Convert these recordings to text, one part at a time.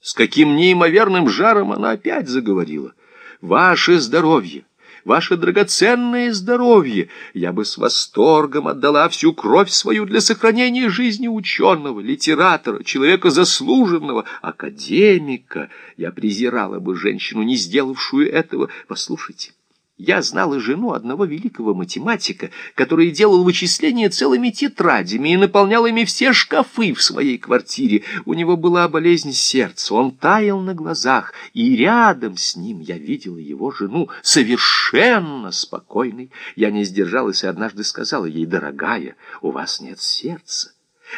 С каким неимоверным жаром она опять заговорила. «Ваше здоровье! Ваше драгоценное здоровье! Я бы с восторгом отдала всю кровь свою для сохранения жизни ученого, литератора, человека заслуженного, академика. Я презирала бы женщину, не сделавшую этого. Послушайте». Я знала жену одного великого математика, который делал вычисления целыми тетрадями и наполнял ими все шкафы в своей квартире. У него была болезнь сердца, он таял на глазах, и рядом с ним я видела его жену, совершенно спокойной. Я не сдержалась и однажды сказала ей, «Дорогая, у вас нет сердца.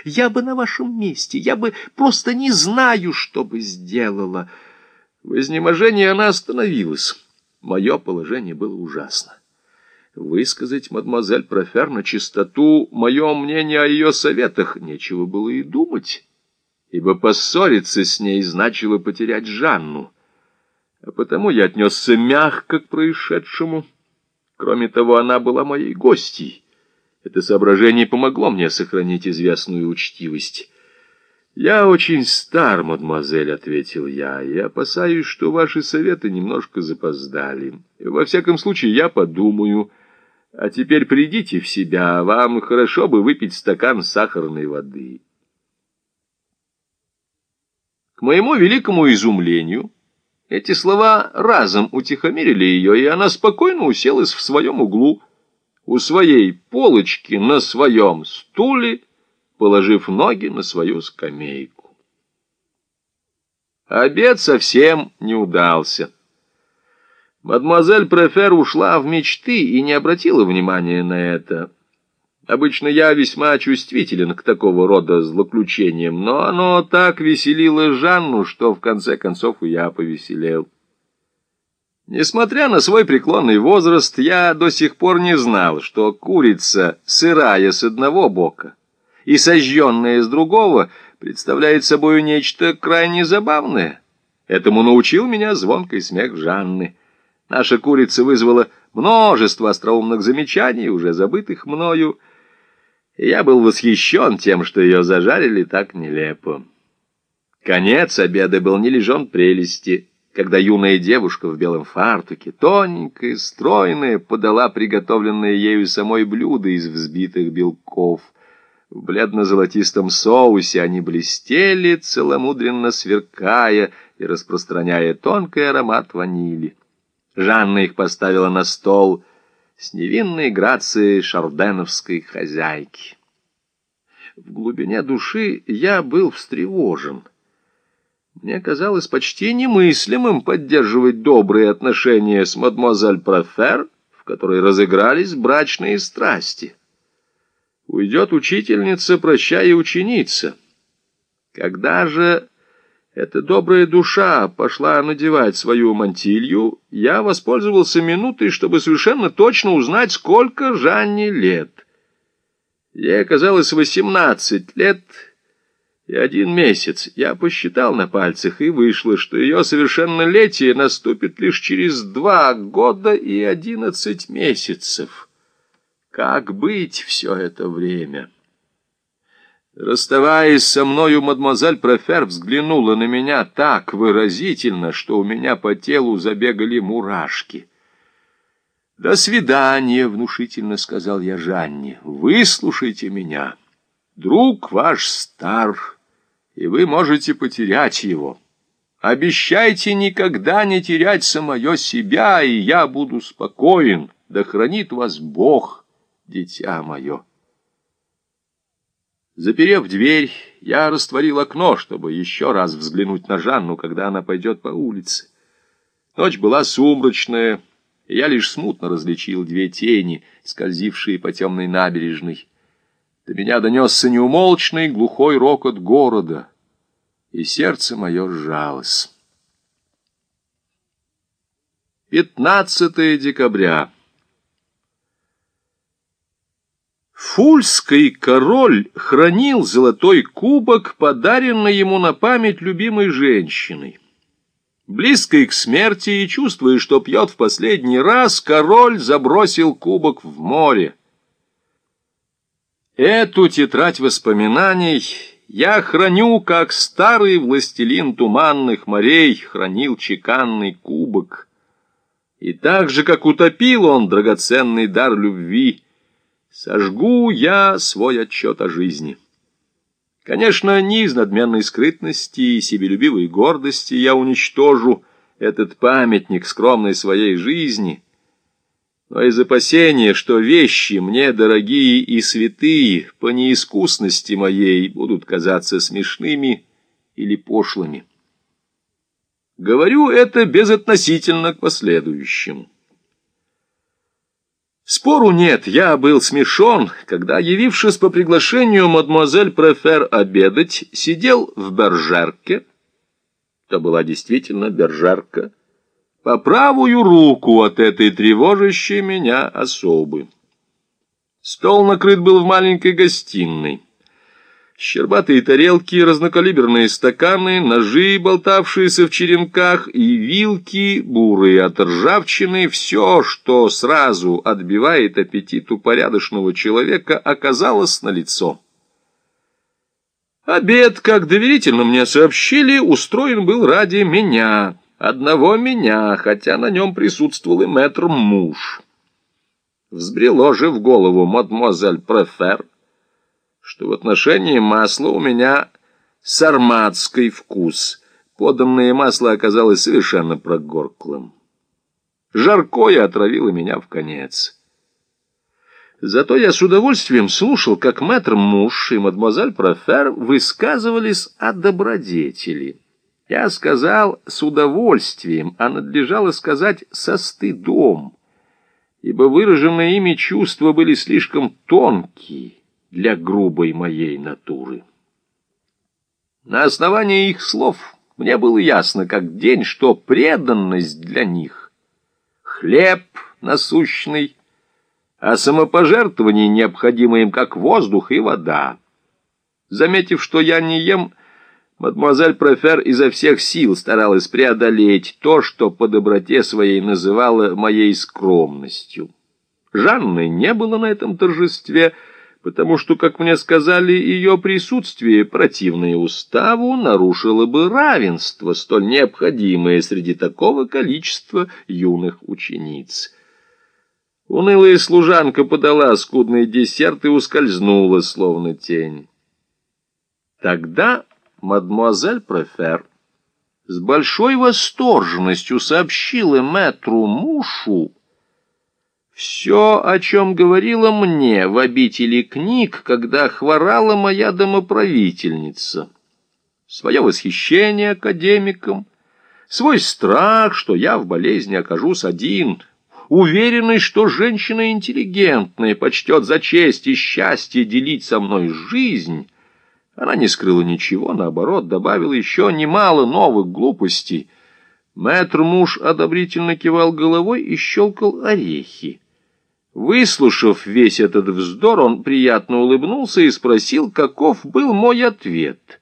Я бы на вашем месте, я бы просто не знаю, что бы сделала». В изнеможении она остановилась. Мое положение было ужасно. Высказать мадемуазель Профер на чистоту мое мнение о ее советах нечего было и думать, ибо поссориться с ней значило потерять Жанну. А потому я отнесся мягко к происшедшему. Кроме того, она была моей гостьей. Это соображение помогло мне сохранить известную учтивость. «Я очень стар, мадемуазель», — ответил я, — «и опасаюсь, что ваши советы немножко запоздали. Во всяком случае, я подумаю. А теперь придите в себя, вам хорошо бы выпить стакан сахарной воды». К моему великому изумлению, эти слова разом утихомирили ее, и она спокойно уселась в своем углу, у своей полочки на своем стуле, положив ноги на свою скамейку. Обед совсем не удался. Мадемуазель Префер ушла в мечты и не обратила внимания на это. Обычно я весьма чувствителен к такого рода злоключениям, но оно так веселило Жанну, что в конце концов я повеселел. Несмотря на свой преклонный возраст, я до сих пор не знал, что курица сырая с одного бока — и сожженное с другого представляет собой нечто крайне забавное. Этому научил меня звонкий смех Жанны. Наша курица вызвала множество остроумных замечаний, уже забытых мною, я был восхищен тем, что ее зажарили так нелепо. Конец обеда был не лежен прелести, когда юная девушка в белом фартуке, тоненькая, стройная, подала приготовленное ею самой блюдо из взбитых белков — в бледно-золотистом соусе они блестели, целомудренно сверкая и распространяя тонкий аромат ванили. Жанна их поставила на стол с невинной грацией шарденовской хозяйки. В глубине души я был встревожен. Мне казалось почти немыслимым поддерживать добрые отношения с мадемуазель Профер, в которой разыгрались брачные страсти. Уйдет учительница, прощай ученица. Когда же эта добрая душа пошла надевать свою мантилью, я воспользовался минутой, чтобы совершенно точно узнать, сколько Жанне лет. Ей оказалось восемнадцать лет и один месяц. Я посчитал на пальцах, и вышло, что ее совершеннолетие наступит лишь через два года и одиннадцать месяцев. Как быть все это время? Расставаясь со мною, мадемуазель Профер взглянула на меня так выразительно, что у меня по телу забегали мурашки. «До свидания», — внушительно сказал я Жанне. «Выслушайте меня. Друг ваш стар, и вы можете потерять его. Обещайте никогда не терять самое себя, и я буду спокоен. Да хранит вас Бог» дитя мое. Заперев дверь, я растворил окно, чтобы еще раз взглянуть на Жанну, когда она пойдет по улице. Ночь была сумрачная, и я лишь смутно различил две тени, скользившие по темной набережной. До меня донесся неумолчный глухой рокот города, и сердце мое сжалось. 15 декабря. Фульский король хранил золотой кубок, подаренный ему на память любимой женщиной. Близкой к смерти и чувствуя, что пьет в последний раз, король забросил кубок в море. Эту тетрадь воспоминаний я храню, как старый властелин туманных морей хранил чеканный кубок. И так же, как утопил он драгоценный дар любви, сожгу я свой отчет о жизни. Конечно, не из надменной скрытности и себелюбивой гордости я уничтожу этот памятник скромной своей жизни, но из опасения, что вещи мне дорогие и святые по неискусности моей будут казаться смешными или пошлыми. Говорю это безотносительно к последующему. Спору нет, я был смешон, когда, явившись по приглашению мадемуазель Префер обедать, сидел в Бержерке, это была действительно Бержерка, по правую руку от этой тревожащей меня особы. Стол накрыт был в маленькой гостиной. Щербатые тарелки, разнокалиберные стаканы, ножи, болтавшиеся в черенках, и вилки, бурые от ржавчины, все, что сразу отбивает аппетит у порядочного человека, оказалось налицо. Обед, как доверительно мне сообщили, устроен был ради меня, одного меня, хотя на нем присутствовал и мэтр-муж. Взбрело же в голову мадемуазель Префер, что в отношении масла у меня сарматский вкус. Поданное масло оказалось совершенно прогорклым. Жаркое отравило меня в конец. Зато я с удовольствием слушал, как мэтр муж и мадемуазель Профер высказывались о добродетели. Я сказал с удовольствием, а надлежало сказать со стыдом, ибо выраженные ими чувства были слишком тонкие для грубой моей натуры. На основании их слов мне было ясно, как день, что преданность для них — хлеб насущный, а самопожертвование необходимо им, как воздух и вода. Заметив, что я не ем, мадемуазель Профер изо всех сил старалась преодолеть то, что по доброте своей называла моей скромностью. Жанны не было на этом торжестве — потому что, как мне сказали, ее присутствие, противное уставу, нарушило бы равенство, столь необходимое среди такого количества юных учениц. Унылая служанка подала скудный десерт и ускользнула, словно тень. Тогда мадмуазель Префер с большой восторженностью сообщила мэтру Мушу, все, о чем говорила мне в обители книг, когда хворала моя домоправительница. Свое восхищение академиком, свой страх, что я в болезни окажусь один, уверенность, что женщина интеллигентная почтет за честь и счастье делить со мной жизнь, она не скрыла ничего, наоборот, добавила еще немало новых глупостей. Мэтр-муж одобрительно кивал головой и щелкал орехи. Выслушав весь этот вздор, он приятно улыбнулся и спросил, каков был мой ответ —